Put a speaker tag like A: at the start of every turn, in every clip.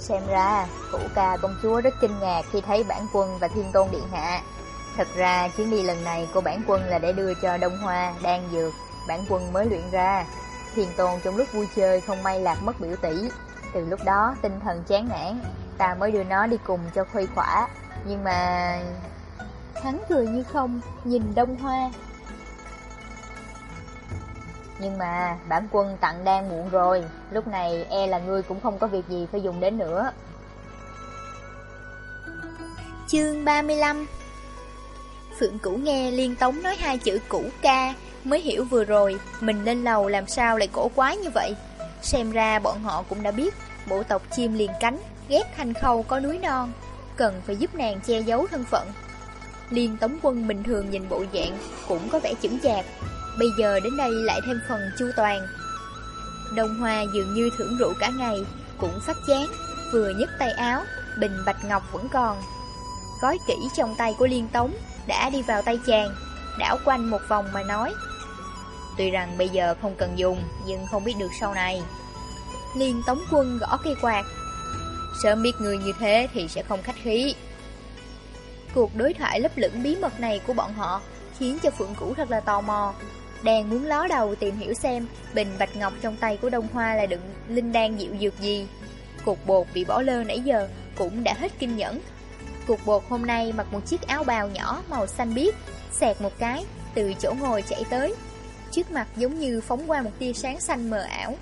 A: Xem ra, thủ ca công chúa rất kinh ngạc khi thấy bản quân và thiên tôn điện hạ. Thật ra, chuyến đi lần này của bản quân là để đưa cho Đông Hoa, đan dược, bản quân mới luyện ra. Thiên tôn trong lúc vui chơi không may lạc mất biểu tỷ. Từ lúc đó, tinh thần chán nản, ta mới đưa nó đi cùng cho khuây khỏa. Nhưng mà...
B: Hắn cười như không, nhìn Đông Hoa.
A: Nhưng mà bản quân tặng đang muộn rồi, lúc này e là ngươi cũng không có việc gì phải dùng đến nữa.
B: Chương 35 Phượng Cửu nghe Liên Tống nói hai chữ cũ ca, mới hiểu vừa rồi mình lên lầu làm sao lại cổ quái như vậy. Xem ra bọn họ cũng đã biết bộ tộc chim liền cánh, ghét thanh khâu có núi non, cần phải giúp nàng che giấu thân phận. Liên Tống Quân bình thường nhìn bộ dạng cũng có vẻ chững chạc, bây giờ đến đây lại thêm phần chu toàn. Đông Hoa dường như thưởng rượu cả ngày, cũng phát chán, vừa nhấc tay áo, bình bạch ngọc vẫn còn. Gói kỹ trong tay của Liên Tống đã đi vào tay chàng, đảo quanh một vòng mà nói.
A: Tuy rằng bây giờ không cần dùng, nhưng không biết được sau này.
B: Liên Tống Quân gõ cây quạt.
A: Sớm biết người như thế thì sẽ không khách khí.
B: Cuộc đối thoại lấp lửng bí mật này của bọn họ khiến cho Phượng Cũ thật là tò mò. Đang muốn ló đầu tìm hiểu xem bình bạch ngọc trong tay của Đông Hoa là đựng linh đan dịu dược gì. Cục bột bị bỏ lơ nãy giờ cũng đã hết kinh nhẫn. Cục bột hôm nay mặc một chiếc áo bào nhỏ màu xanh biếc, xẹt một cái, từ chỗ ngồi chạy tới. Trước mặt giống như phóng qua một tia sáng xanh mờ ảo.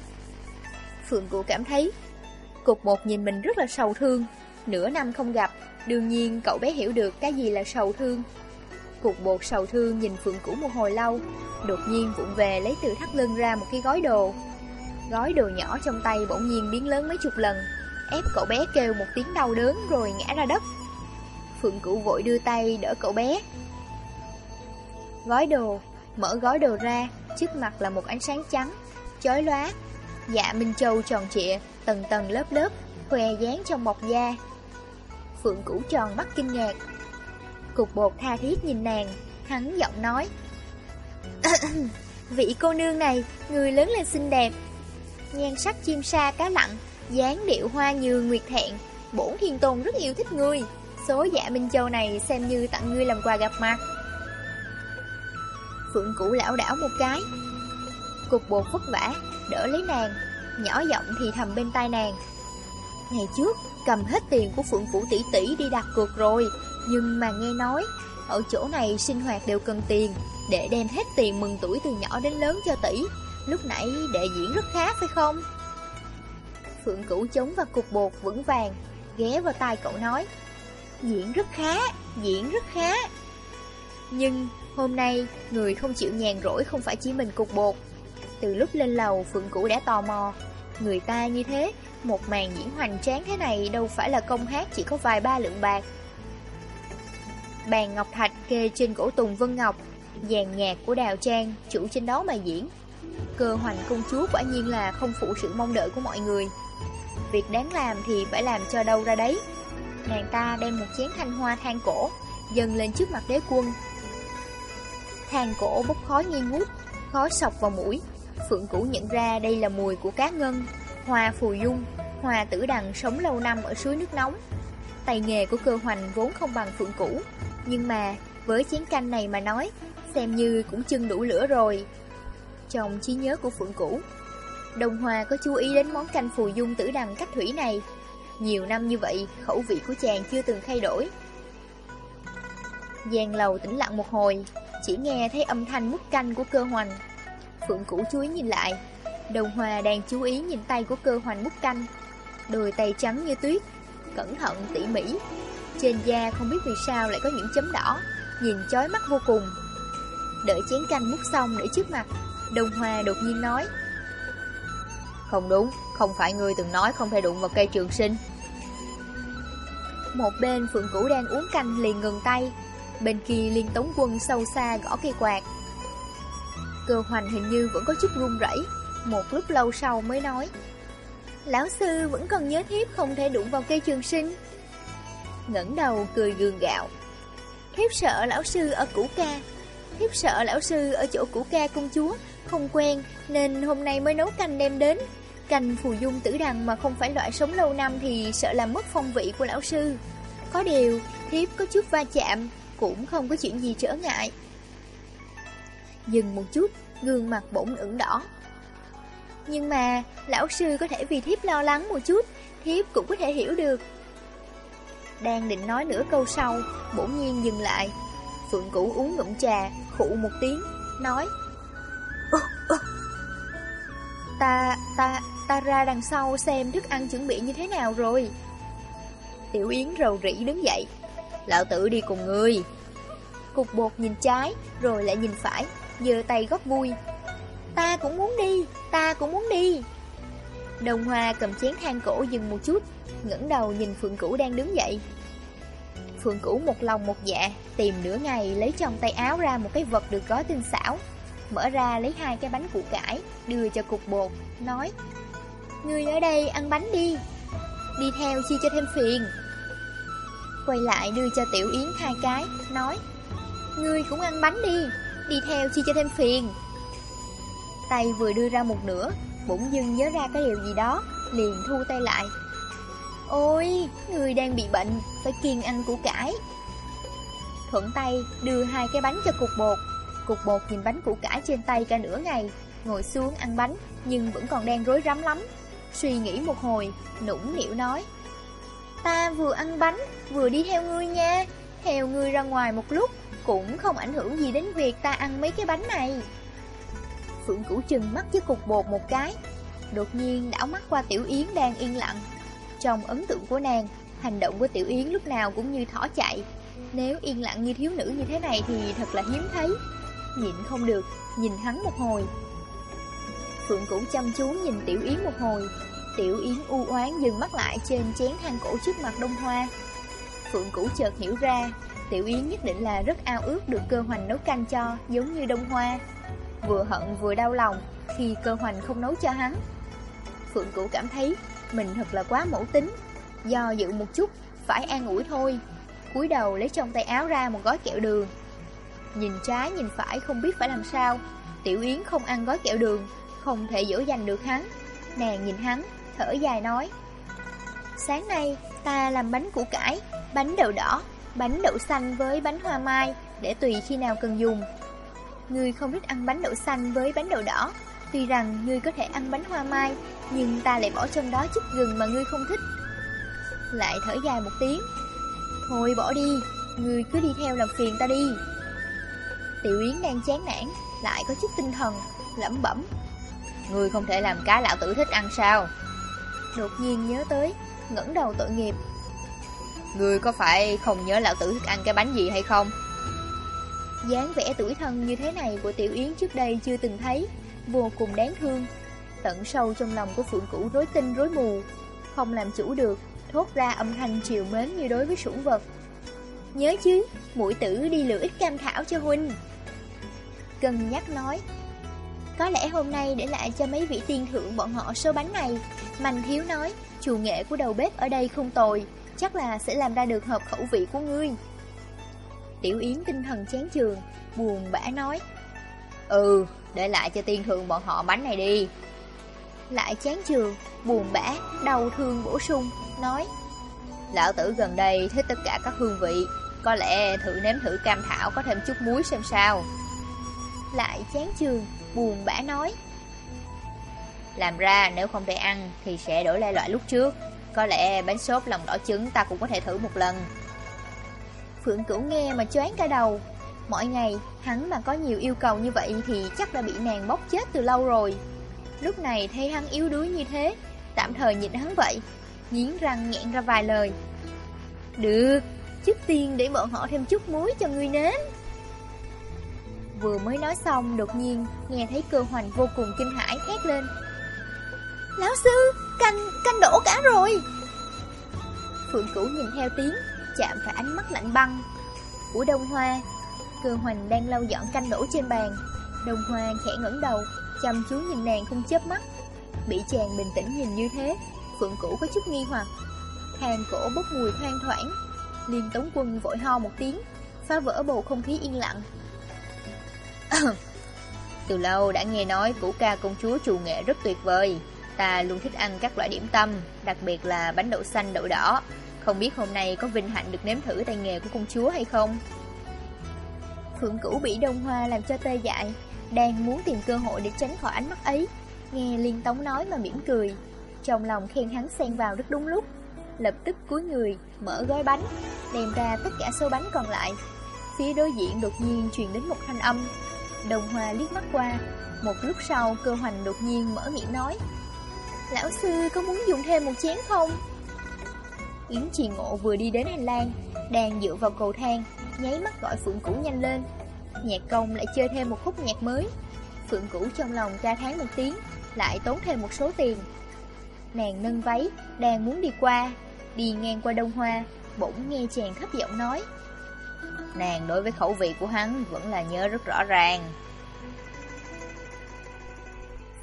B: Phượng Cụ cảm thấy Cục bột nhìn mình rất là sầu thương Nửa năm không gặp Đương nhiên cậu bé hiểu được cái gì là sầu thương Cục bột sầu thương nhìn Phượng Cũ một hồi lâu, Đột nhiên vụng về lấy từ thắt lưng ra một cái gói đồ. Gói đồ nhỏ trong tay bỗng nhiên biến lớn mấy chục lần, Ép cậu bé kêu một tiếng đau đớn rồi ngã ra đất. Phượng Cũ vội đưa tay đỡ cậu bé. Gói đồ, Mở gói đồ ra, Trước mặt là một ánh sáng trắng, Chói lóa. Dạ Minh Châu tròn trịa, Tầng tầng lớp lớp, Khoe dáng trong bọc da. Phượng Cũ tròn mắt kinh ngạc Cục bột tha thiết nhìn nàng. Hắn giọng nói, Vị cô nương này, Người lớn lên xinh đẹp. Nhan sắc chim sa cá lặng dáng điệu hoa như nguyệt thẹn Bổn thiên tôn rất yêu thích ngươi. Số dạ Minh Châu này xem như tặng ngươi làm quà gặp mặt. Phượng Cũ lão đảo một cái. Cục bột vất vả, Đỡ lấy nàng. Nhỏ giọng thì thầm bên tai nàng. Ngày trước, cầm hết tiền của Phượng Phủ tỷ tỷ đi đặt cược rồi. Nhưng mà nghe nói Ở chỗ này sinh hoạt đều cần tiền Để đem hết tiền mừng tuổi từ nhỏ đến lớn cho tỷ. Lúc nãy đệ diễn rất khá phải không? Phượng Cửu chống vào cục bột vững vàng Ghé vào tai cậu nói Diễn rất khá, diễn rất khá. Nhưng hôm nay người không chịu nhàn rỗi không phải chỉ mình cục bột. Từ lúc lên lầu Phượng Cửu đã tò mò Người ta như thế Một màn diễn hoành tráng thế này Đâu phải là công hát chỉ có vài ba lượng bạc. Bàn ngọc thạch kê trên cổ Tùng Vân Ngọc Dàn nhạc của Đào Trang Chủ trên đó mà diễn. Cơ hoành công chúa quả nhiên là không phụ sự mong đợi của mọi người. Việc đáng làm thì phải làm cho đâu ra đấy. Nàng ta đem một chén thanh hoa than cổ Dâng lên trước mặt đế quân. Than cổ bốc khói nghi ngút Khói sọc vào mũi. Phượng Cũ nhận ra đây là mùi của cá ngân, hoa phù dung, hoa tử đằng sống lâu năm ở suối nước nóng. Tay nghề của cơ hoành vốn không bằng Phượng Cũ, nhưng mà với chén canh này mà nói, xem như cũng chưng đủ lửa rồi. Trong trí nhớ của Phượng Cũ, đồng hòa có chú ý đến món canh phù dung tử đằng cách thủy này. Nhiều năm như vậy, khẩu vị của chàng chưa từng thay đổi. Giang lầu tĩnh lặng một hồi, chỉ nghe thấy âm thanh mút canh của cơ hoành Phượng Cũ chú ý nhìn lại Đồng Hòa đang chú ý nhìn tay của cơ hoành mút canh Đôi tay trắng như tuyết Cẩn thận tỉ mỉ trên da không biết vì sao lại có những chấm đỏ, Nhìn chói mắt vô cùng. Đợi chén canh múc xong để trước mặt Đồng Hòa đột nhiên nói,
A: Không đúng, Không phải người từng nói không thể đụng vào cây trường sinh.
B: Một bên Phượng Cũ đang uống canh liền ngừng tay, Bên kia liên tống quân sâu xa gõ cây quạt. Cơ hoành hình như vẫn có chút run rẩy, Một lúc lâu sau mới nói, Lão sư vẫn còn nhớ thiếp không thể đụng vào cây trường sinh ngẩng đầu cười gường gạo Thiếp sợ lão sư ở củ ca Thiếp sợ lão sư ở chỗ củ ca công chúa Không quen nên hôm nay mới nấu canh đem đến Canh phù dung tử đằng mà không phải loại sống lâu năm thì sợ làm mất phong vị của lão sư. Có điều, thiếp có chút va chạm, cũng không có chuyện gì trở ngại. Dừng một chút, gương mặt bỗng ửng đỏ. Nhưng mà, lão sư có thể vì thiếp lo lắng một chút, thiếp cũng có thể hiểu được. Đang định nói nửa câu sau, bỗng nhiên dừng lại. Phượng Cửu uống ngụm trà, khụ một tiếng, nói Ta, ta, ta ra đằng sau xem thức ăn chuẩn bị như thế nào rồi. Tiểu Yến rầu rĩ đứng dậy. Lão tử đi cùng ngươi. Cục bột nhìn trái, rồi lại nhìn phải, giơ tay góp vui. Ta cũng muốn đi, ta cũng muốn đi. Đồng Hoa cầm chén than cổ dừng một chút, ngẩng đầu nhìn Phượng Cửu đang đứng dậy. Phượng Cửu một lòng một dạ, tìm nửa ngày lấy trong tay áo ra một cái vật được gói tinh xảo. Mở ra lấy hai cái bánh củ cải, đưa cho cục bột, nói Người ở đây ăn bánh đi, đi theo chi cho thêm phiền. Quay lại đưa cho Tiểu Yến hai cái, nói Ngươi cũng ăn bánh đi, đi theo chi cho thêm phiền. Tay vừa đưa ra một nửa, bỗng dưng nhớ ra cái điều gì đó, liền thu tay lại. Ôi, người đang bị bệnh, phải kiêng ăn củ cải. Thuận tay đưa hai cái bánh cho cục bột. Cục bột nhìn bánh củ cải trên tay cả nửa ngày, ngồi xuống ăn bánh, nhưng vẫn còn đang rối rắm lắm. Suy nghĩ một hồi, nũng nịu nói. Ta vừa ăn bánh, vừa đi theo ngươi nha. Theo ngươi ra ngoài một lúc, cũng không ảnh hưởng gì đến việc ta ăn mấy cái bánh này. Phượng Cửu chừng mắt với cục bột một cái, đột nhiên đảo mắt qua Tiểu Yến đang yên lặng. Trong ấn tượng của nàng, hành động của Tiểu Yến lúc nào cũng như thỏ chạy. Nếu yên lặng như thiếu nữ như thế này thì thật là hiếm thấy. Nhịn không được, nhìn hắn một hồi. Phượng Cửu chăm chú nhìn Tiểu Yến một hồi. Tiểu Yến u oán dừng mắt lại trên chén than cổ trước mặt Đông Hoa. Phượng Cửu chợt hiểu ra, Tiểu Yến nhất định là rất ao ước được cơ hoành nấu canh cho, giống như Đông Hoa. Vừa hận vừa đau lòng khi cơ hoành không nấu cho hắn. Phượng Cửu cảm thấy mình thật là quá mẫu tính. Do dự một chút, phải an ủi thôi. cúi đầu lấy trong tay áo ra một gói kẹo đường. Nhìn trái nhìn phải không biết phải làm sao. Tiểu Yến không ăn gói kẹo đường, không thể dỗ dành được hắn. Nàng nhìn hắn, thở dài nói. Sáng nay, ta làm bánh củ cải, bánh đậu đỏ, bánh đậu xanh với bánh hoa mai, để tùy khi nào cần dùng. Ngươi không thích ăn bánh đậu xanh với bánh đậu đỏ, Tuy rằng ngươi có thể ăn bánh hoa mai, nhưng ta lại bỏ trong đó chút gừng mà ngươi không thích. Lại thở dài một tiếng. Thôi bỏ đi, ngươi cứ đi theo làm phiền ta đi. Tiểu Yến đang chán nản, lại có chút tinh thần, lẩm bẩm. Ngươi không thể làm cá lão tử thích ăn sao? Đột nhiên nhớ tới, ngẩng đầu tội nghiệp. Ngươi có phải không nhớ lão tử thích ăn cái bánh gì hay không? dáng vẻ tuổi thân như thế này của Tiểu Yến trước đây chưa từng thấy vô cùng đáng thương. Tận sâu trong lòng của Phượng Cửu rối tinh rối mù, không làm chủ được, thốt ra âm thanh chiều mến như đối với sủng vật. Nhớ chứ, mũi tử đi lựa ít cam thảo cho huynh. Cân nhắc nói, có lẽ hôm nay để lại cho mấy vị tiên thượng bọn họ số bánh này. Mạnh thiếu nói, chủ nghệ của đầu bếp ở đây không tồi, chắc là sẽ làm ra được hợp khẩu vị của ngươi. Tiểu Yến tinh thần chán trường, buồn bã nói, Ừ, để lại cho tiên thường bọn họ bánh này đi. Lại chán trường, buồn bã, đau thương bổ sung, nói Lão tử gần đây thích tất cả các hương vị Có lẽ thử nếm thử cam thảo có thêm chút muối xem sao. Lại chán trường, buồn bã nói Làm ra nếu không thể ăn thì sẽ đổi lại loại lúc trước Có lẽ bánh sốt lòng đỏ trứng ta cũng có thể thử một lần. Phượng Cửu nghe mà choáng cả đầu Mỗi ngày, hắn mà có nhiều yêu cầu như vậy thì chắc đã bị nàng bóc chết từ lâu rồi. Lúc này thấy hắn yếu đuối như thế, tạm thời nhịn hắn vậy, nghiến răng nghẹn ra vài lời. Được, trước tiên để bọn họ thêm chút muối cho ngươi nếm. Vừa mới nói xong, đột nhiên nghe thấy cơ hoành vô cùng kinh hãi hét lên. Lão sư, canh, canh đổ cả rồi. Phượng Cửu nhìn theo tiếng, chạm phải ánh mắt lạnh băng. Của Đông Hoa Cơ hoành đang lau dọn canh đổ trên bàn. Đồng hoa khẽ ngẩng đầu Chăm chú nhìn nàng không chớp mắt. Bị chàng bình tĩnh nhìn như thế Phượng cũ có chút nghi hoặc. Hàng cổ bốc mùi thoang thoảng Liên tống quân vội ho một tiếng Phá vỡ bầu không khí yên lặng. Từ lâu đã nghe nói củ ca công chúa trù nghệ rất tuyệt vời.
A: Ta luôn thích ăn các loại điểm tâm, đặc biệt là bánh đậu xanh đậu đỏ. Không biết hôm nay có vinh hạnh được nếm thử tay nghề của công chúa hay không?
B: Phượng Cửu bị Đông Hoa làm cho tê dại, đang muốn tìm cơ hội để tránh khỏi ánh mắt ấy. Nghe Liên Tống nói mà mỉm cười, trong lòng khen hắn xen vào rất đúng lúc. Lập tức cúi người, mở gói bánh, đem ra tất cả số bánh còn lại. Phía đối diện đột nhiên truyền đến một thanh âm. Đồng Hoa liếc mắt qua, một lúc sau cơ hoành đột nhiên mở miệng nói. Lão sư có muốn dùng thêm một chén không? Yến Trì Ngộ vừa đi đến hành lang, đang dựa vào cầu thang, nháy mắt gọi Phượng Cũ nhanh lên. Nhạc công lại chơi thêm một khúc nhạc mới. Phượng Cũ trong lòng ca tháng một tiếng, lại tốn thêm một số tiền. Nàng nâng váy, đang muốn đi qua, đi ngang qua Đông Hoa, bỗng nghe chàng thấp giọng nói.
A: Nàng đối với khẩu vị của hắn vẫn là nhớ rất rõ ràng.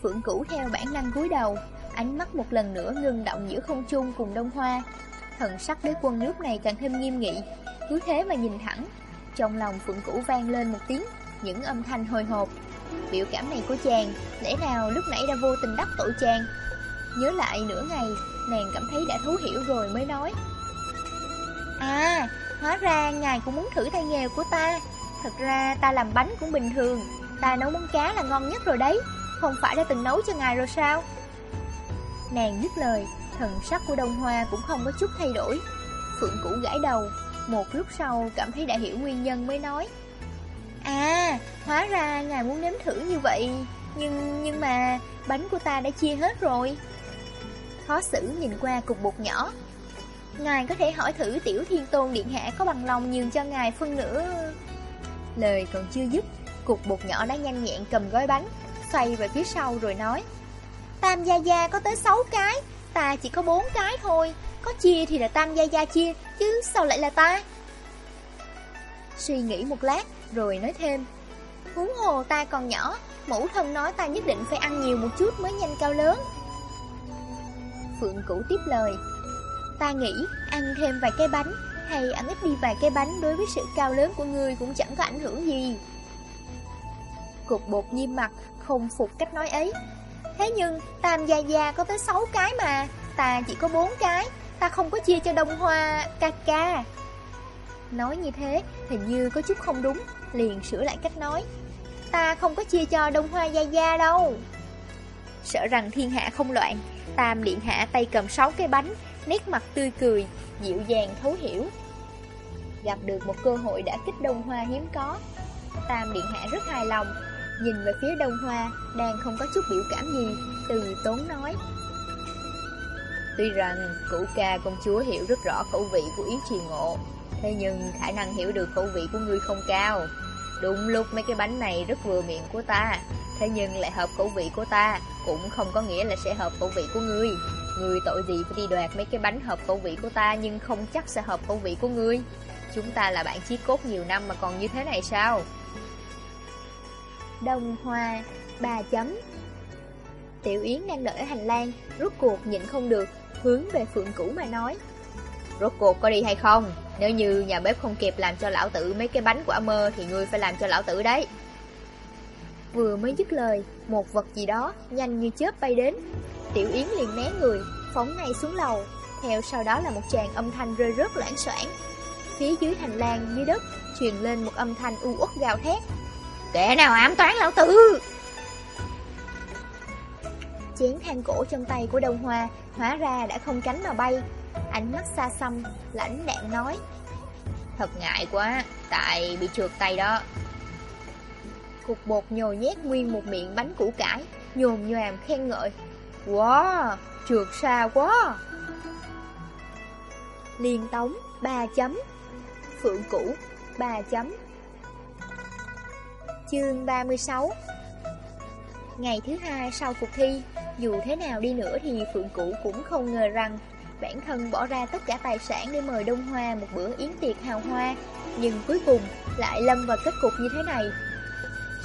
B: Phượng Cũ theo bản năng cúi đầu, ánh mắt một lần nữa ngừng động giữa không trung cùng Đông Hoa. Thần sắc đế quân lúc này càng thêm nghiêm nghị, cứ thế mà nhìn thẳng. Trong lòng Phượng Cũ vang lên một tiếng, những âm thanh hồi hộp. Biểu cảm này của chàng, lẽ nào lúc nãy đã vô tình đắc tội chàng? Nhớ lại nửa ngày, nàng cảm thấy đã thấu hiểu rồi mới nói. À, hóa ra ngài cũng muốn thử tay nghề của ta. Thật ra ta làm bánh cũng bình thường, ta nấu món cá là ngon nhất rồi đấy. Không phải đã từng nấu cho ngài rồi sao? Nàng dứt lời, thần sắc của Đông Hoa cũng không có chút thay đổi. Phượng Cũ gãi đầu, một lúc sau cảm thấy đã hiểu nguyên nhân mới nói. À, hóa ra ngài muốn nếm thử như vậy, nhưng nhưng mà bánh của ta đã chia hết rồi. Khó xử nhìn qua cục bột nhỏ. Ngài có thể hỏi thử tiểu thiên tôn điện hạ có bằng lòng nhường cho ngài phân nửa. Lời còn chưa dứt, cục bột nhỏ đã nhanh nhẹn cầm gói bánh, xoay về phía sau rồi nói. Tam Gia Gia có tới 6 cái, ta chỉ có 4 cái thôi, có chia thì là Tam Gia Gia chia, chứ sao lại là ta? Suy nghĩ một lát, rồi nói thêm. Huống hồ ta còn nhỏ, mẫu thân nói ta nhất định phải ăn nhiều một chút mới nhanh cao lớn. Phượng Cửu tiếp lời. Ta nghĩ ăn thêm vài cái bánh, hay ăn ít đi vài cái bánh đối với sự cao lớn của người cũng chẳng có ảnh hưởng gì. Cục bột nghiêm mặt, không phục cách nói ấy, Thế nhưng Tam Gia Gia có tới 6 cái mà Ta chỉ có 4 cái Ta không có chia cho Đông Hoa ca ca. Nói như thế, Hình như có chút không đúng. Liền sửa lại cách nói. Ta không có chia cho Đông Hoa Gia Gia đâu. Sợ rằng thiên hạ không loạn, Tam Điện Hạ tay cầm 6 cái bánh, Nét mặt tươi cười, Dịu dàng thấu hiểu. Gặp được một cơ hội đã kích Đông Hoa hiếm có. Tam Điện Hạ rất hài lòng, Nhìn về phía đông hoa, Đang không có chút biểu cảm gì, Từ tốn nói.
A: Tuy rằng cửu ca công chúa hiểu rất rõ khẩu vị của Yến Trì Ngộ Thế nhưng khả năng hiểu được khẩu vị của ngươi không cao. Đúng lúc mấy cái bánh này rất vừa miệng của ta Thế nhưng lại hợp khẩu vị của ta Cũng không có nghĩa là sẽ hợp khẩu vị của ngươi. Ngươi tội gì phải đi đoạt mấy cái bánh hợp khẩu vị của ta Nhưng không chắc sẽ hợp khẩu vị của ngươi? Chúng ta là bạn chí cốt nhiều năm mà còn như thế này sao?
B: Đông Hoa, ba chấm. Tiểu Yến đang đợi ở hành lang, rút cuộc nhịn không được, hướng về Phượng Cũ mà nói.
A: Rốt cuộc có đi hay không? Nếu như nhà bếp không kịp làm cho lão tử mấy cái bánh quả mơ thì ngươi phải làm cho lão tử đấy.
B: Vừa mới dứt lời, một vật gì đó nhanh như chớp bay đến. Tiểu Yến liền né người, phóng ngay xuống lầu, theo sau đó là một tràng âm thanh rơi rớt loãng soảng. Phía dưới hành lang dưới đất truyền lên một âm thanh u uất gào thét,
A: Kẻ nào ám toán lão tử
B: Chén than cổ trong tay của Đông Hoa, Hóa ra đã không cánh mà bay. Ánh mắt xa xăm, Lãnh đạn nói,
A: Thật ngại quá, Tại bị trượt tay đó.
B: Cục bột nhồi nhét nguyên một miệng bánh củ cải, Nhồm nhòm khen ngợi Wow Trượt xa quá. Liên tống 3 chấm, Phượng cũ 3 chấm. Chương 36 Ngày thứ hai sau cuộc thi, dù thế nào đi nữa thì Phượng Cũ cũng không ngờ rằng bản thân bỏ ra tất cả tài sản để mời Đông Hoa một bữa yến tiệc hào hoa, nhưng cuối cùng lại lâm vào kết cục như thế này.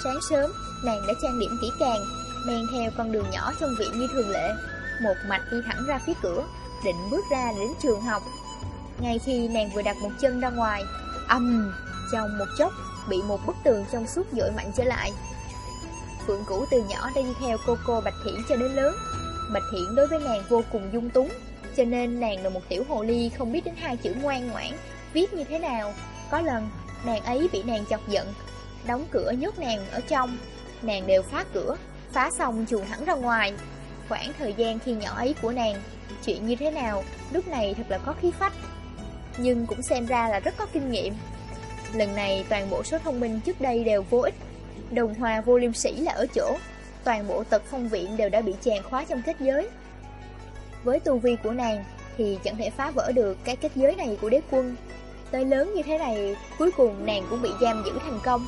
B: Sáng sớm, nàng đã trang điểm kỹ càng, men theo con đường nhỏ trong viện như thường lệ, một mạch đi thẳng ra phía cửa, định bước ra đến trường học. Ngay khi nàng vừa đặt một chân ra ngoài, âm, trong một chốc bị một bức tường trong suốt dội mạnh trở lại. Phượng Cũ từ nhỏ đã đi theo cô cô Bạch Thiển cho đến lớn, Bạch Thiển đối với nàng vô cùng dung túng, cho nên nàng là một tiểu hồ ly không biết đến hai chữ ngoan ngoãn, viết như thế nào. Có lần, nàng ấy bị nàng chọc giận, đóng cửa nhốt nàng ở trong, nàng đều phá cửa, phá xong chuồn hẳn ra ngoài. Khoảng thời gian khi nhỏ ấy của nàng, chuyện như thế nào, lúc này thật là có khí phách. Nhưng cũng xem ra là rất có kinh nghiệm. Lần này toàn bộ số thông minh trước đây đều vô ích. Đồng hòa vô liêm sĩ là ở chỗ, toàn bộ tật phong viện đều đã bị chèn khóa trong kết giới. Với tu vi của nàng thì chẳng thể phá vỡ được cái kết giới này của đế quân. Tới lớn như thế này, cuối cùng nàng cũng bị giam giữ thành công.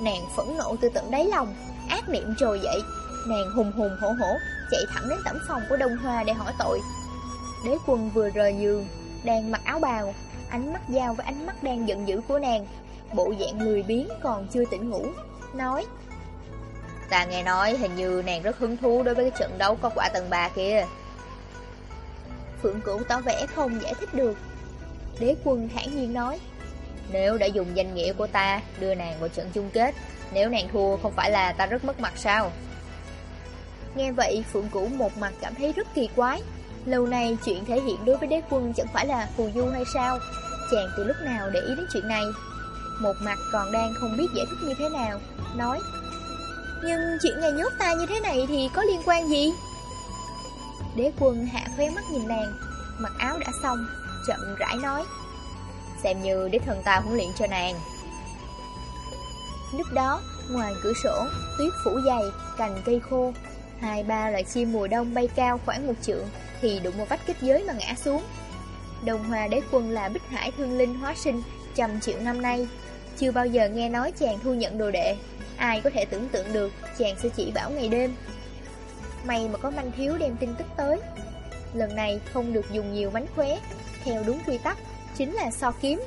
B: Nàng phẫn nộ từ tận đáy lòng, ác niệm trồi dậy. Nàng hùng hùng hổ hổ, chạy thẳng đến tẩm phòng của Đông Hoa để hỏi tội. Đế quân vừa rời giường, đang mặc áo bào, ánh mắt giao với ánh mắt đang giận dữ của nàng. Bộ dạng lười biếng còn chưa tỉnh ngủ, nói
A: Ta nghe nói hình như nàng rất hứng thú đối với cái trận đấu có quả tầng 3 kia.
B: Phượng Cửu tỏ vẻ không giải thích được. Đế quân thản nhiên nói,
A: nếu đã dùng danh nghĩa của ta đưa nàng vào trận chung kết, nếu nàng thua không phải là ta rất mất mặt sao?
B: Nghe vậy Phượng Cửu một mặt cảm thấy rất kỳ quái. Lâu nay chuyện thể hiện đối với đế quân chẳng phải là phù du hay sao? Chàng từ lúc nào để ý đến chuyện này? Một mặt còn đang không biết giải thích như thế nào, nói. Nhưng chuyện ngày nhốt ta như thế này thì có liên quan gì? Đế quân hạ khóe mắt nhìn nàng, mặc áo đã xong, chậm rãi nói.
A: Xem như đế thần ta huấn luyện cho nàng.
B: Lúc đó, ngoài cửa sổ, tuyết phủ dày, cành cây khô Hai ba loại chim mùa đông bay cao khoảng một trượng Thì đụng một vách kết giới mà ngã xuống. Đồng hòa đế quân là bích hải thương linh hóa sinh trăm triệu năm nay chưa bao giờ nghe nói chàng thu nhận đồ đệ. Ai có thể tưởng tượng được chàng sẽ chỉ bảo ngày đêm. May mà có manh thiếu đem tin tức tới. Lần này không được dùng nhiều mánh khóe. Theo đúng quy tắc, Chính là so kiếm.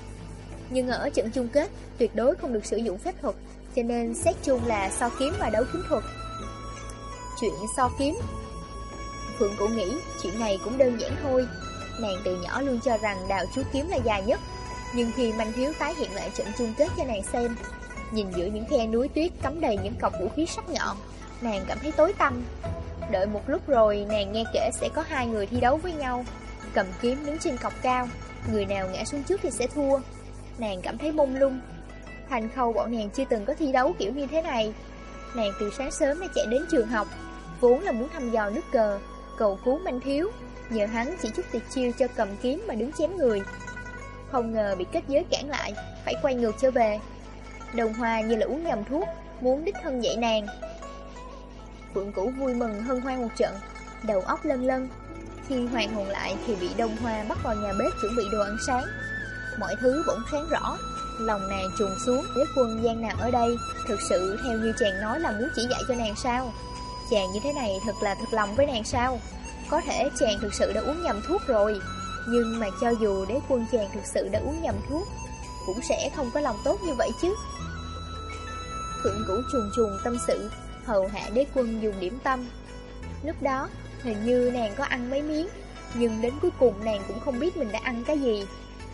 B: Nhưng ở trận chung kết, Tuyệt đối không được sử dụng phép thuật, Cho nên xét chung là so kiếm và đấu kiếm thuật. Chuyện so kiếm. Phượng cũng nghĩ chuyện này cũng đơn giản thôi. Nàng từ nhỏ luôn cho rằng đào chú kiếm là dài nhất. Nhưng khi Mạnh thiếu tái hiện lại trận chung kết cho nàng xem, Nhìn giữa những khe núi tuyết cắm đầy những cọc vũ khí sắc nhọn, Nàng cảm thấy tối tăm. Đợi một lúc rồi, nàng nghe kể sẽ có hai người thi đấu với nhau. Cầm kiếm đứng trên cọc cao, Người nào ngã xuống trước thì sẽ thua. Nàng cảm thấy mông lung. Thành khâu bọn nàng chưa từng có thi đấu kiểu như thế này. Nàng từ sáng sớm đã chạy đến trường học, Vốn là muốn thăm dò nước cờ, Cầu cứu manh thiếu Nhờ hắn chỉ chút tuyệt chiêu cho cầm kiếm mà đứng chém người. Không ngờ bị kết giới cản lại, Phải quay ngược trở về. Đồng hoa như là uống nhầm thuốc, Muốn đích thân dạy nàng. Phượng Cửu vui mừng hân hoan một trận, Đầu óc lân lân Khi hoàn hồn lại thì bị Đông Hoa bắt vào nhà bếp chuẩn bị đồ ăn sáng. Mọi thứ bỗng sáng rõ, Lòng nàng trùng xuống Đế quân gian nàng ở đây. Thực sự, theo như chàng nói là muốn chỉ dạy cho nàng sao? Chàng như thế này thật là thật lòng với nàng sao? Có thể chàng thực sự đã uống nhầm thuốc rồi. Nhưng mà cho dù đế quân chàng thực sự đã uống nhầm thuốc Cũng sẽ không có lòng tốt như vậy chứ Phượng Cửu trùng trùng tâm sự hầu hạ đế quân dùng điểm tâm. Lúc đó, hình như nàng có ăn mấy miếng, nhưng đến cuối cùng nàng cũng không biết mình đã ăn cái gì.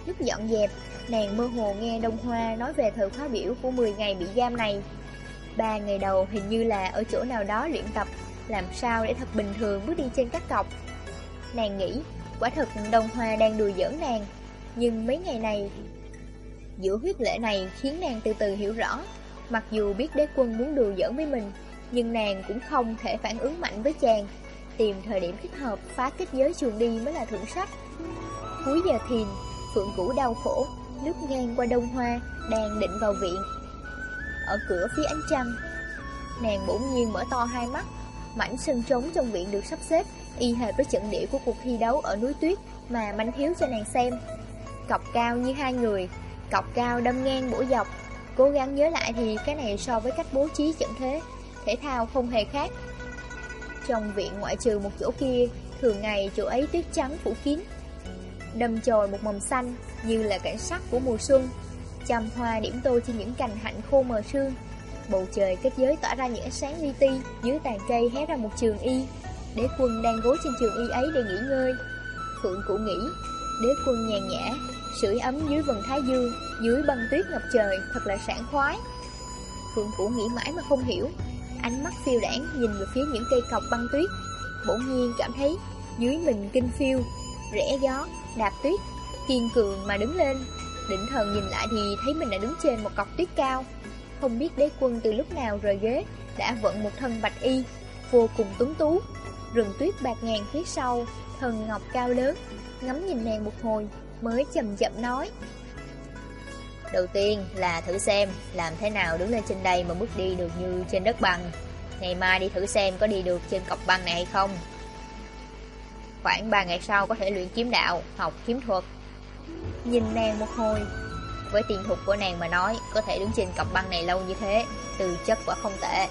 B: Lúc dọn dẹp, nàng mơ hồ nghe Đông Hoa nói về thời khóa biểu của 10 ngày bị giam này. Ba ngày đầu hình như là ở chỗ nào đó luyện tập, làm sao để thật bình thường bước đi trên các cọc. Nàng nghĩ, quả thật Đông Hoa đang đùa giỡn nàng, nhưng mấy ngày này, giữa huyết lệ này khiến nàng từ từ hiểu rõ, mặc dù biết đế quân muốn đùa giỡn với mình, nhưng nàng cũng không thể phản ứng mạnh với chàng. Tìm thời điểm thích hợp phá kết giới chuồng đi mới là thượng sách. Cuối giờ thiền, Phượng vũ đau khổ Lướt ngang qua đông hoa Đang định vào viện. Ở cửa phía ánh trăng Nàng bỗng nhiên mở to hai mắt Mảnh sân trống trong viện được sắp xếp. Y hệt với trận địa của cuộc thi đấu ở núi tuyết Mà manh thiếu cho nàng xem Cọc cao như hai người Cọc cao đâm ngang bổ dọc Cố gắng nhớ lại thì cái này so với cách bố trí trận thế thể thao không hề khác. Trong viện ngoại trừ một chỗ kia, thường ngày chỗ ấy tuyết trắng phủ kín. Đâm chồi một mầm xanh như là cảnh sắc của mùa xuân, chăm hoa điểm tô trên những cành hạnh khô mờ sương. Bầu trời kết giới tỏa ra những ánh sáng li ti, dưới tàn cây hé ra một trường y. Đế quân đang gối trên trường y ấy để nghỉ ngơi. Phượng cụ nghĩ, đế quân nhàn nhã, sưởi ấm dưới vầng thái dương, dưới băng tuyết ngập trời, thật là sảng khoái. Phượng cụ nghĩ mãi mà không hiểu Ánh mắt phiêu đảng nhìn về phía những cây cọc băng tuyết bỗng nhiên cảm thấy dưới mình kinh phiêu, rẽ gió, đạp tuyết, kiên cường mà đứng lên. Định thần nhìn lại thì thấy mình đã đứng trên một cọc tuyết cao. Không biết đế quân từ lúc nào rời ghế, đã vận một thân bạch y, vô cùng tuấn tú. Rừng tuyết bạc ngàn phía sau, thần ngọc cao lớn, ngắm nhìn nàng một hồi, mới chậm chậm nói.
A: Đầu tiên là thử xem làm thế nào đứng lên trên đây mà bước đi được như trên đất bằng. Ngày mai đi thử xem có đi được trên cọc băng này hay không. Khoảng 3 ngày sau có thể luyện kiếm đạo, học kiếm thuật.
B: Nhìn nàng một hồi,
A: với tiền thuật của nàng mà nói, có thể đứng trên cọc băng này lâu như thế, từ chất quả không tệ.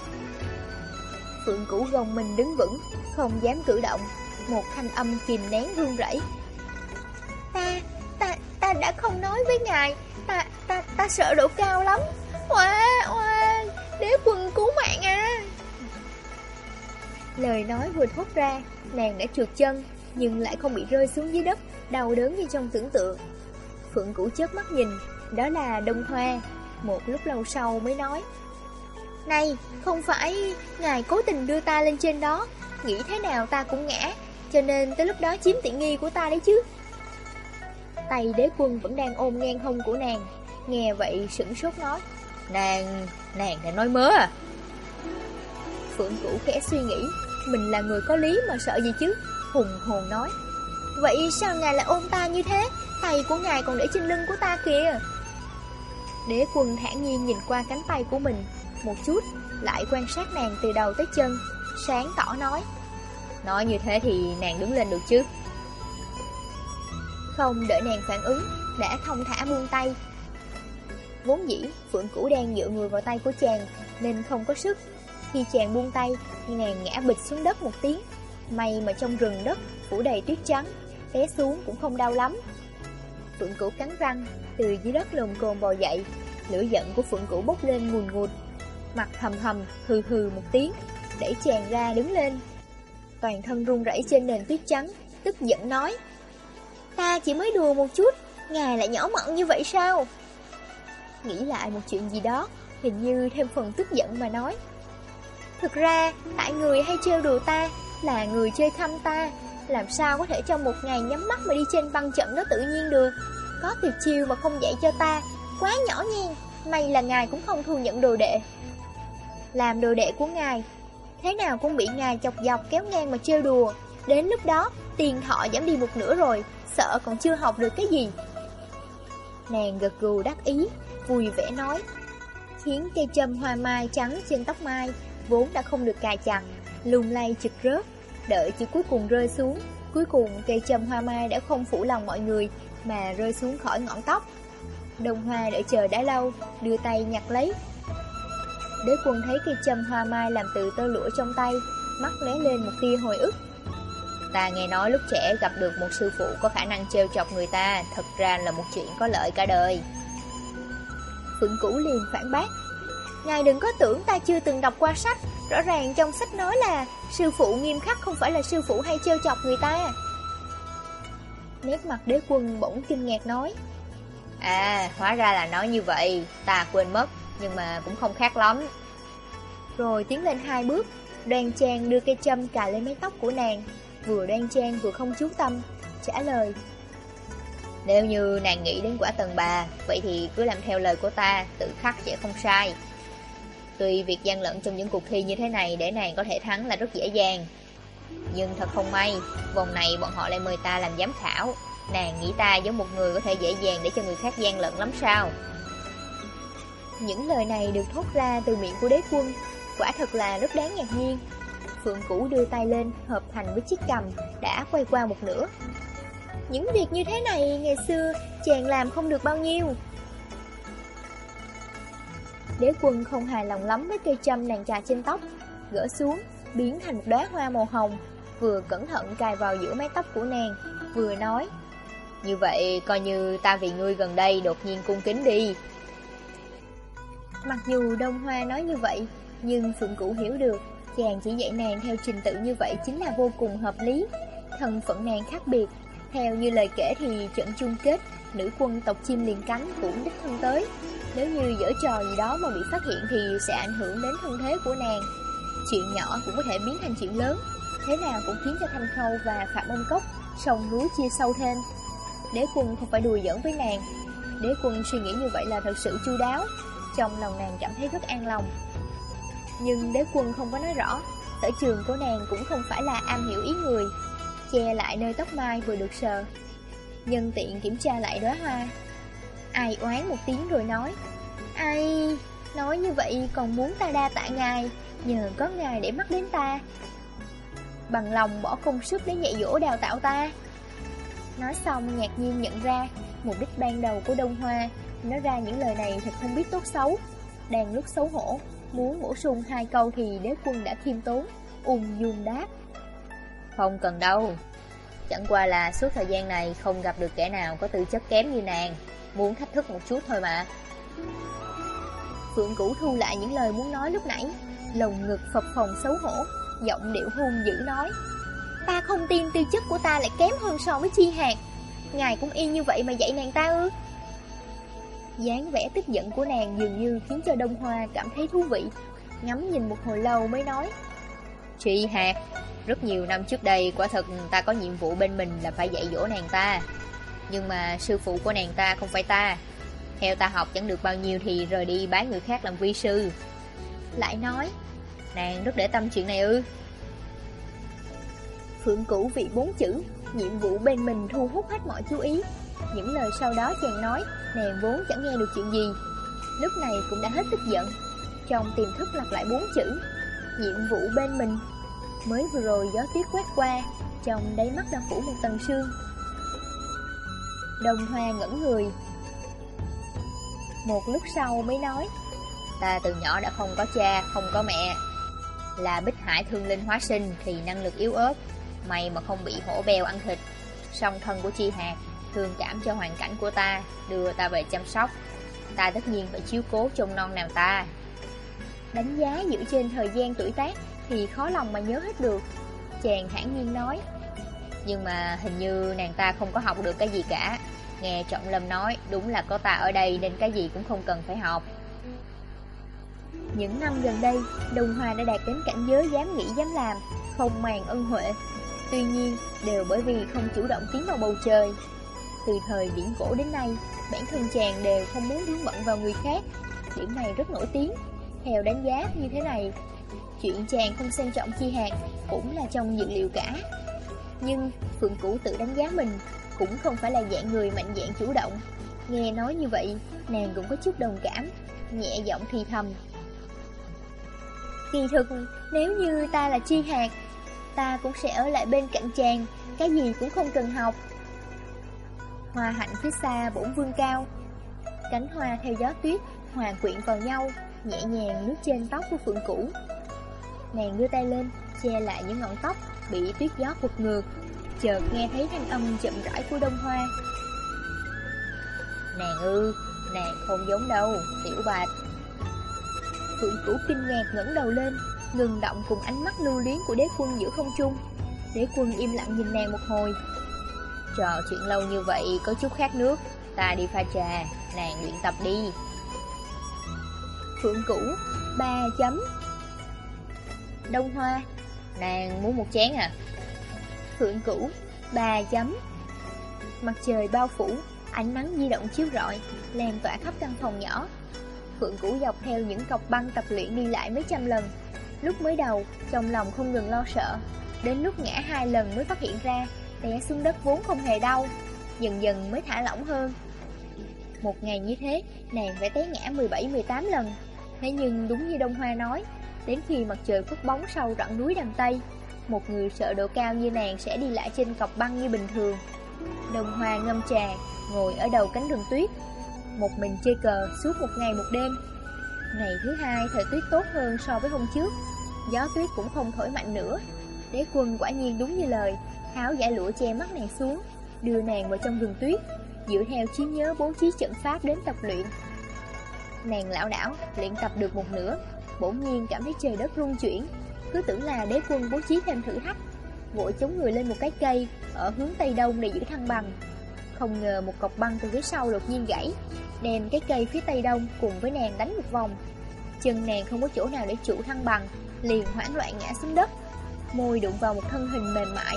B: Phượng Cửu gồng mình đứng vững, không dám cử động, một thanh âm kìm nén run rẩy. Ta, ta, ta đã không nói với ngài, ta, ta, ta sợ độ cao lắm. Oa, oa, đế quân cứu mạng à. Lời nói vừa thốt ra, nàng đã trượt chân, nhưng lại không bị rơi xuống dưới đất, đau đớn như trong tưởng tượng. Phượng Cửu chớp mắt nhìn, đó là Đông Hoa. Một lúc lâu sau mới nói, Này, không phải ngài cố tình đưa ta lên trên đó, nghĩ thế nào ta cũng ngã, cho nên tới lúc đó chiếm tiện nghi của ta đấy chứ. Tay đế quân vẫn đang ôm ngang hông của nàng, nghe vậy sửng sốt nói,
A: Nàng, nàng đã nói mớ à?
B: Phượng Cửu khẽ suy nghĩ, mình là người có lý mà sợ gì chứ? Hùng hồn nói. Vậy sao ngài lại ôm ta như thế? Tay của ngài còn để trên lưng của ta kìa. Đế quân thản nhiên nhìn qua cánh tay của mình, một chút, lại quan sát nàng từ đầu tới chân, sáng tỏ nói.
A: Nói như thế thì nàng đứng lên được chứ?
B: Không đợi nàng phản ứng, đã thông thả buông tay. Vốn dĩ, Phượng Cửu đang dựa người vào tay của chàng, nên không có sức. Khi chàng buông tay, nàng ngã bịch xuống đất một tiếng. May mà trong rừng đất, phủ đầy tuyết trắng, té xuống cũng không đau lắm. Phượng Cửu cắn răng, từ dưới đất lồm cồn bò dậy, lửa giận của Phượng Cửu bốc lên ngùn ngụt. Mặt thầm thầm hừ hừ một tiếng, đẩy chàng ra đứng lên. Toàn thân run rẩy trên nền tuyết trắng, tức giận nói. Ta chỉ mới đùa một chút, ngài lại nhỏ mọn như vậy sao? Nghĩ lại một chuyện gì đó, hình như thêm phần tức giận mà nói. Thực ra, tại người hay trêu đùa ta, là người chơi thăm ta, làm sao có thể trong một ngày nhắm mắt mà đi trên băng trận nó tự nhiên được. Có tuyệt chiêu mà không dạy cho ta, quá nhỏ nhen, may là ngài cũng không thu nhận đồ đệ. Làm đồ đệ của ngài, thế nào cũng bị ngài chọc dọc kéo ngang mà trêu đùa. Đến lúc đó, tiền thọ giảm đi một nửa rồi, sợ còn chưa học được cái gì. Nàng gật gù đắc ý, vui vẻ nói, khiến cây châm hoa mai trắng trên tóc mai vốn đã không được cài chặt, lung lay trực rớt, đợi chỉ cuối cùng rơi xuống. Cuối cùng cây châm hoa mai đã không phủ lòng mọi người mà rơi xuống khỏi ngọn tóc. Đồng hoa đợi chờ đã lâu, đưa tay nhặt lấy. Đế quân thấy cây châm hoa mai làm từ tơ lụa trong tay, mắt lóe lên một tia hồi ức.
A: Ta nghe nói lúc trẻ gặp được một sư phụ có khả năng trêu chọc người ta, thật ra là một chuyện có lợi cả đời.
B: Phượng Cũ liền phản bác. Ngài đừng có tưởng ta chưa từng đọc qua sách, rõ ràng trong sách nói là sư phụ nghiêm khắc không phải là sư phụ hay trêu chọc người ta. Nét mặt đế quân bỗng kinh ngạc nói.
A: À, hóa ra là nói như vậy, ta quên mất, nhưng mà cũng không khác lắm.
B: Rồi tiến lên hai bước, đoan trang đưa cây châm cài lên mái tóc của nàng, vừa đoan trang vừa không chú tâm, trả lời.
A: Nếu như nàng nghĩ đến quả tầng bà, vậy thì cứ làm theo lời của ta, tự khắc sẽ không sai. Tuy việc gian lận trong những cuộc thi như thế này để nàng có thể thắng là rất dễ dàng. Nhưng thật không may, vòng này bọn họ lại mời ta làm giám khảo. Nàng nghĩ ta giống một người có thể dễ dàng để cho người khác gian lận lắm sao?
B: Những lời này được thốt ra từ miệng của đế quân, quả thật là rất đáng ngạc nhiên. Phượng Cũ đưa tay lên, hợp thành với chiếc cầm, đã quay qua một nửa. Những việc như thế này ngày xưa chàng làm không được bao nhiêu. Đế quân không hài lòng lắm với cây châm nàng trà trên tóc, gỡ xuống, biến thành một đóa hoa màu hồng, vừa cẩn thận cài vào giữa mái tóc của nàng, vừa nói.
A: Như vậy coi như ta vì ngươi gần đây đột nhiên cung kính đi.
B: Mặc dù Đông Hoa nói như vậy, nhưng Phượng Cụ hiểu được, chàng chỉ dạy nàng theo trình tự như vậy chính là vô cùng hợp lý. Thân phận nàng khác biệt, theo như lời kể thì trận chung kết, nữ quân tộc chim liền cánh cũng đích thân tới. Nếu như dở trò gì đó mà bị phát hiện thì sẽ ảnh hưởng đến thân thế của nàng. Chuyện nhỏ cũng có thể biến thành chuyện lớn. thế nào cũng khiến cho Thanh Khâu và Phạm Ông Cốc sông núi chia sâu thêm. Đế quân không phải đùa giỡn với nàng. Đế quân suy nghĩ như vậy là thật sự chu đáo, trong lòng nàng cảm thấy rất an lòng. Nhưng đế quân không có nói rõ, sở trường của nàng cũng không phải là am hiểu ý người, che lại nơi tóc mai vừa được sờ. Nhân tiện kiểm tra lại đóa hoa. Ai oán một tiếng rồi nói, ai nói như vậy còn muốn ta đa tạ ngài, nhờ có ngài để mắt đến ta. Bằng lòng bỏ công sức để dạy dỗ đào tạo ta. Nói xong ngạc nhiên nhận ra Mục đích ban đầu của Đông Hoa Nói ra những lời này thật không biết tốt xấu. Đang lúc xấu hổ Muốn bổ sung hai câu thì đế quân đã khiêm tốn Ung dung đáp.
A: Không cần đâu. Chẳng qua là suốt thời gian này Không gặp được kẻ nào có tư chất kém như nàng. Muốn thách thức một chút thôi mà.
B: Phượng Cửu thu lại những lời muốn nói lúc nãy. Lồng ngực phập phồng xấu hổ Giọng điệu hung dữ nói. Ta không tin tư chất của ta lại kém hơn so với chi hạt. Ngài cũng y như vậy mà dạy nàng ta ư dáng vẻ tức giận của nàng dường như khiến cho Đông Hoa cảm thấy thú vị. Ngắm nhìn một hồi lâu mới nói
A: Chị Hạc, Rất nhiều năm trước đây quả thật ta có nhiệm vụ bên mình là phải dạy dỗ nàng ta. Nhưng mà sư phụ của nàng ta không phải ta. Theo ta học chẳng được bao nhiêu thì rời đi bái người khác làm vi sư.
B: Lại nói
A: Nàng rất để tâm chuyện này ư?
B: Phượng cũ vị bốn chữ, nhiệm vụ bên mình thu hút hết mọi chú ý. Những lời sau đó chàng nói, nàng vốn chẳng nghe được chuyện gì. Lúc này cũng đã hết tức giận. Trong tiềm thức lặp lại bốn chữ, nhiệm vụ bên mình. Mới vừa rồi gió tuyết quét qua, trong đáy mắt đang phủ một tầng sương. Đồng hoa ngẩn người. Một lúc sau mới nói,
A: ta từ nhỏ đã không có cha, không có mẹ. Là bích hải thương linh hóa sinh thì năng lực yếu ớt, May mà không bị hổ bèo ăn thịt Song thân của Chi Hạt Thương cảm cho hoàn cảnh của ta Đưa ta về chăm sóc. Ta tất nhiên phải chiếu cố trông non nàng ta.
B: Đánh giá dựa trên thời gian tuổi tác Thì khó lòng mà nhớ hết được. Chàng thản nhiên nói.
A: Nhưng mà hình như nàng ta không có học được cái gì cả. Nghe Trọng Lâm nói Đúng là có ta ở đây nên cái gì cũng không cần phải học.
B: Những năm gần đây Đồng Hòa đã đạt đến cảnh giới dám nghĩ dám làm Không màng ân huệ. Tuy nhiên, đều bởi vì không chủ động tiến vào bầu trời. Từ thời viễn cổ đến nay, bản thân chàng đều không muốn vướng bận vào người khác. Điểm này rất nổi tiếng. Theo đánh giá như thế này, chuyện chàng không xem trọng chi hạt cũng là trong dự liệu cả. Nhưng Phượng Cũ tự đánh giá mình cũng không phải là dạng người mạnh dạng chủ động. Nghe nói như vậy, nàng cũng có chút đồng cảm, nhẹ giọng thì thầm. Kỳ thực, nếu như ta là chi hạt, ta cũng sẽ ở lại bên cạnh chàng, cái gì cũng không cần học. Hoa hạnh phía xa bỗng vương cao, cánh hoa theo gió tuyết hòa quyện vào nhau, nhẹ nhàng lướt trên tóc của Phượng Cũ. Nàng đưa tay lên, che lại những ngọn tóc bị tuyết gió quật ngược, chợt nghe thấy thanh âm chậm rãi của Đông Hoa.
A: Nàng ư, nàng không giống đâu, tiểu bạch.
B: Phượng Cũ kinh ngạc ngẩng đầu lên, ngừng động cùng ánh mắt lưu luyến của đế quân giữa không trung. Đế quân im lặng nhìn nàng một hồi.
A: Trò chuyện lâu như vậy có chút khát nước, ta đi pha trà, nàng luyện tập đi.
B: Phượng cũ, ba chấm. Đông hoa,
A: nàng muốn một chén à?
B: Phượng cũ, ba chấm. Mặt trời bao phủ, ánh nắng di động chiếu rọi, lan tỏa khắp căn phòng nhỏ. Phượng cũ dọc theo những cọc băng tập luyện đi lại mấy trăm lần, Lúc mới đầu, trong lòng không ngừng lo sợ Đến lúc ngã hai lần mới phát hiện ra Té xuống đất vốn không hề đau Dần dần mới thả lỏng hơn. Một ngày như thế, nàng phải té ngã 17-18 lần. Thế nhưng đúng như Đông Hoa nói Đến khi mặt trời khuất bóng sau rặng núi đằng Tây Một người sợ độ cao như nàng sẽ đi lại trên cọc băng như bình thường. Đông Hoa ngâm trà, ngồi ở đầu cánh rừng tuyết Một mình chơi cờ suốt một ngày một đêm. Ngày thứ hai thời tiết tốt hơn so với hôm trước Gió tuyết cũng không thổi mạnh nữa. Đế quân quả nhiên đúng như lời Tháo giải lụa che mắt nàng xuống Đưa nàng vào trong rừng tuyết Dựa theo trí nhớ bố trí trận pháp đến tập luyện Nàng lão đảo luyện tập được một nửa Bỗng nhiên cảm thấy trời đất rung chuyển Cứ tưởng là đế quân bố trí thêm thử thách Vội chống người lên một cái cây Ở hướng tây đông để giữ thăng bằng Không ngờ một cọc băng từ phía sau đột nhiên gãy đem cái cây phía tây đông cùng với nàng đánh một vòng. Chân nàng không có chỗ nào để trụ thăng bằng, liền hoảng loạn ngã xuống đất. môi đụng vào một thân hình mềm mại.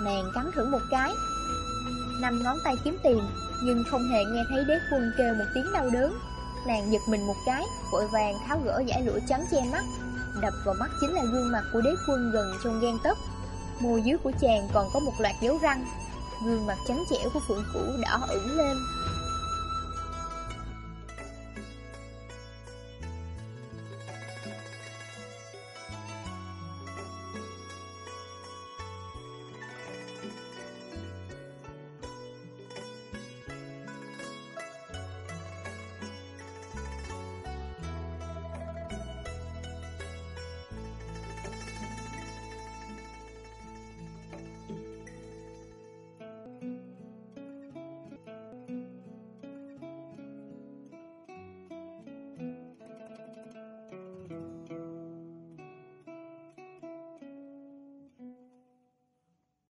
B: Nàng cắn thử một cái, năm ngón tay kiếm tiền nhưng không hề nghe thấy đế quân kêu một tiếng đau đớn. Nàng giật mình một cái, vội vàng tháo gỡ giải lũa chắn che mắt. Đập vào mắt chính là gương mặt của đế quân gần trong gan tấc. Môi dưới của chàng còn có một loạt dấu răng. Gương mặt trắng trẻo của phượng cũ đỏ ửng lên,